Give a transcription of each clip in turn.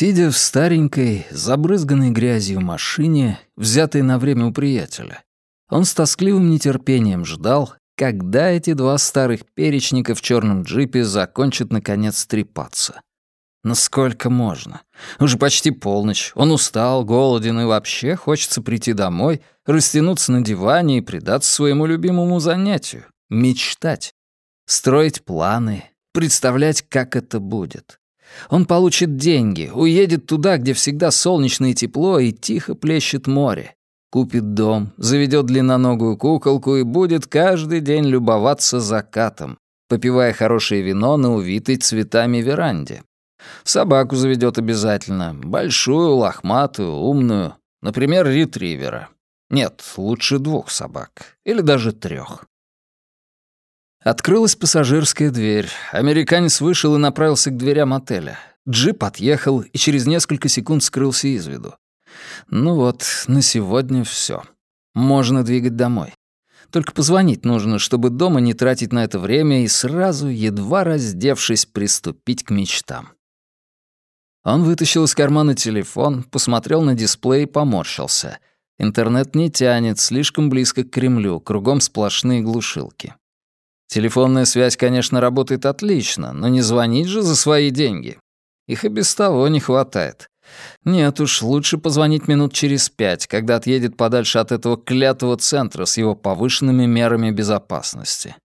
Сидя в старенькой, забрызганной грязью машине, взятой на время у приятеля, он с тоскливым нетерпением ждал, когда эти два старых перечника в черном джипе закончат наконец трепаться. Насколько можно? Уже почти полночь. Он устал, голоден и вообще хочется прийти домой, растянуться на диване и предаться своему любимому занятию — мечтать. Строить планы, представлять, как это будет. Он получит деньги, уедет туда, где всегда солнечно и тепло, и тихо плещет море. Купит дом, заведет длинноногую куколку и будет каждый день любоваться закатом, попивая хорошее вино на увитой цветами веранде. Собаку заведет обязательно, большую, лохматую, умную, например, ретривера. Нет, лучше двух собак, или даже трех. Открылась пассажирская дверь. Американец вышел и направился к дверям отеля. Джип отъехал и через несколько секунд скрылся из виду. Ну вот, на сегодня все. Можно двигать домой. Только позвонить нужно, чтобы дома не тратить на это время и сразу, едва раздевшись, приступить к мечтам. Он вытащил из кармана телефон, посмотрел на дисплей и поморщился. Интернет не тянет, слишком близко к Кремлю, кругом сплошные глушилки. Телефонная связь, конечно, работает отлично, но не звонить же за свои деньги. Их и без того не хватает. Нет уж, лучше позвонить минут через пять, когда отъедет подальше от этого клятого центра с его повышенными мерами безопасности.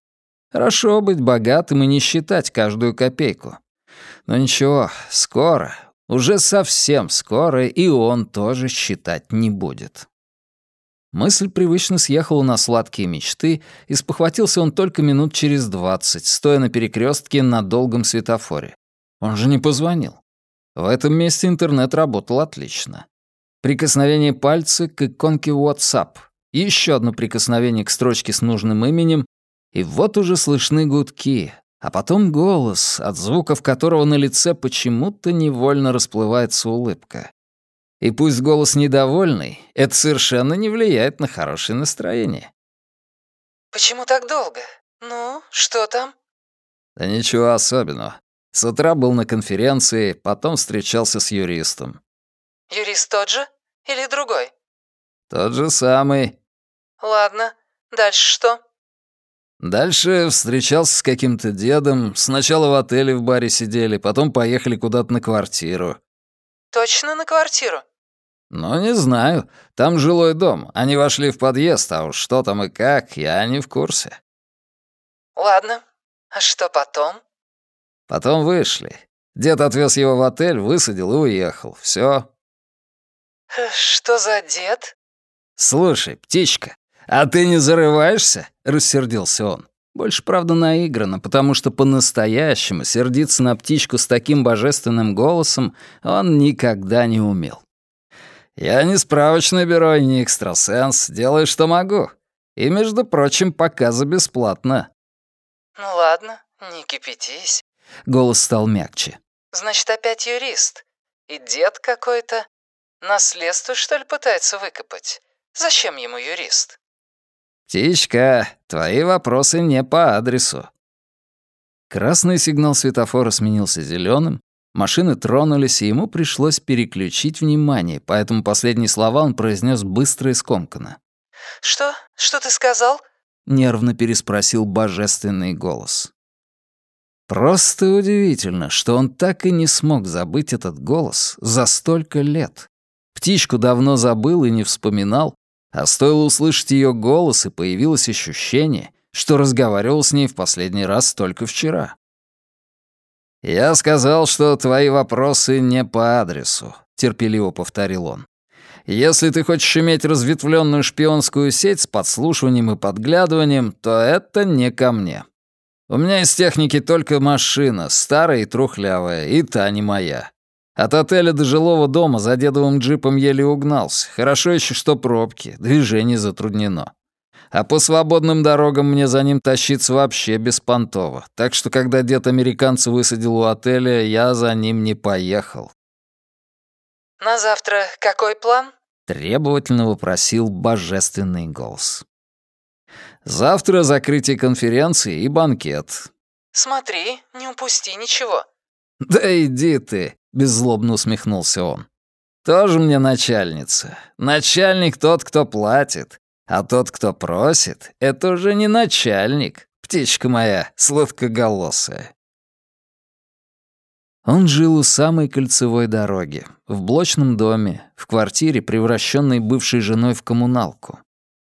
Хорошо быть богатым и не считать каждую копейку. Но ничего, скоро, уже совсем скоро, и он тоже считать не будет. Мысль привычно съехала на сладкие мечты, и спохватился он только минут через двадцать, стоя на перекрестке на долгом светофоре. Он же не позвонил. В этом месте интернет работал отлично. Прикосновение пальца к иконке WhatsApp, еще одно прикосновение к строчке с нужным именем, и вот уже слышны гудки, а потом голос, от звуков которого на лице почему-то невольно расплывается улыбка. И пусть голос недовольный, это совершенно не влияет на хорошее настроение. «Почему так долго? Ну, что там?» «Да ничего особенного. С утра был на конференции, потом встречался с юристом». «Юрист тот же? Или другой?» «Тот же самый». «Ладно. Дальше что?» Дальше встречался с каким-то дедом. Сначала в отеле в баре сидели, потом поехали куда-то на квартиру. «Точно на квартиру?» «Ну, не знаю. Там жилой дом. Они вошли в подъезд, а уж что там и как, я не в курсе». «Ладно. А что потом?» Потом вышли. Дед отвез его в отель, высадил и уехал. Все. «Что за дед?» «Слушай, птичка, а ты не зарываешься?» — рассердился он. Больше, правда, наиграно, потому что по-настоящему сердиться на птичку с таким божественным голосом он никогда не умел. Я не справочное бюро и не экстрасенс, делаю, что могу. И, между прочим, показы бесплатно». «Ну ладно, не кипятись». Голос стал мягче. «Значит, опять юрист. И дед какой-то. Наследство, что ли, пытается выкопать? Зачем ему юрист?» «Птичка, твои вопросы не по адресу». Красный сигнал светофора сменился зеленым, Машины тронулись, и ему пришлось переключить внимание, поэтому последние слова он произнес быстро и скомканно. «Что? Что ты сказал?» — нервно переспросил божественный голос. Просто удивительно, что он так и не смог забыть этот голос за столько лет. Птичку давно забыл и не вспоминал, а стоило услышать ее голос, и появилось ощущение, что разговаривал с ней в последний раз только вчера. «Я сказал, что твои вопросы не по адресу», — терпеливо повторил он. «Если ты хочешь иметь разветвленную шпионскую сеть с подслушиванием и подглядыванием, то это не ко мне. У меня из техники только машина, старая и трухлявая, и та не моя. От отеля до жилого дома за дедовым джипом еле угнался. Хорошо еще, что пробки, движение затруднено. А по свободным дорогам мне за ним тащиться вообще беспонтово. Так что, когда дед американца высадил у отеля, я за ним не поехал. «На завтра какой план?» — требовательно вопросил божественный голос. «Завтра закрытие конференции и банкет». «Смотри, не упусти ничего». «Да иди ты!» — беззлобно усмехнулся он. «Тоже мне начальница. Начальник тот, кто платит, а тот, кто просит, это уже не начальник, птичка моя сладкоголосая». Он жил у самой кольцевой дороги, в блочном доме, в квартире, превращенной бывшей женой в коммуналку.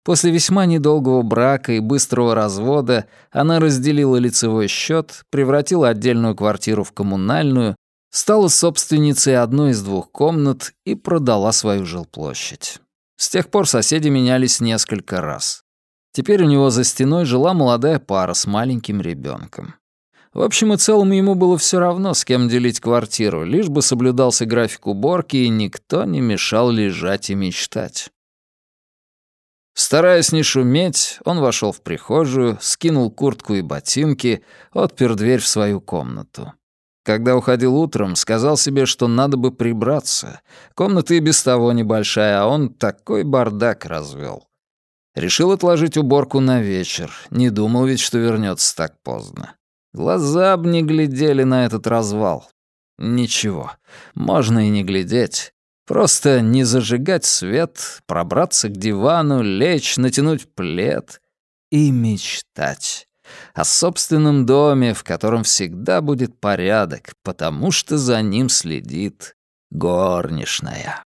После весьма недолгого брака и быстрого развода она разделила лицевой счет, превратила отдельную квартиру в коммунальную, стала собственницей одной из двух комнат и продала свою жилплощадь. С тех пор соседи менялись несколько раз. Теперь у него за стеной жила молодая пара с маленьким ребенком. В общем и целом ему было все равно, с кем делить квартиру, лишь бы соблюдался график уборки, и никто не мешал лежать и мечтать. Стараясь не шуметь, он вошел в прихожую, скинул куртку и ботинки, отпер дверь в свою комнату. Когда уходил утром, сказал себе, что надо бы прибраться. Комната и без того небольшая, а он такой бардак развел. Решил отложить уборку на вечер, не думал ведь, что вернется так поздно. Глаза б не глядели на этот развал. Ничего, можно и не глядеть. Просто не зажигать свет, пробраться к дивану, лечь, натянуть плед и мечтать. О собственном доме, в котором всегда будет порядок, потому что за ним следит горничная.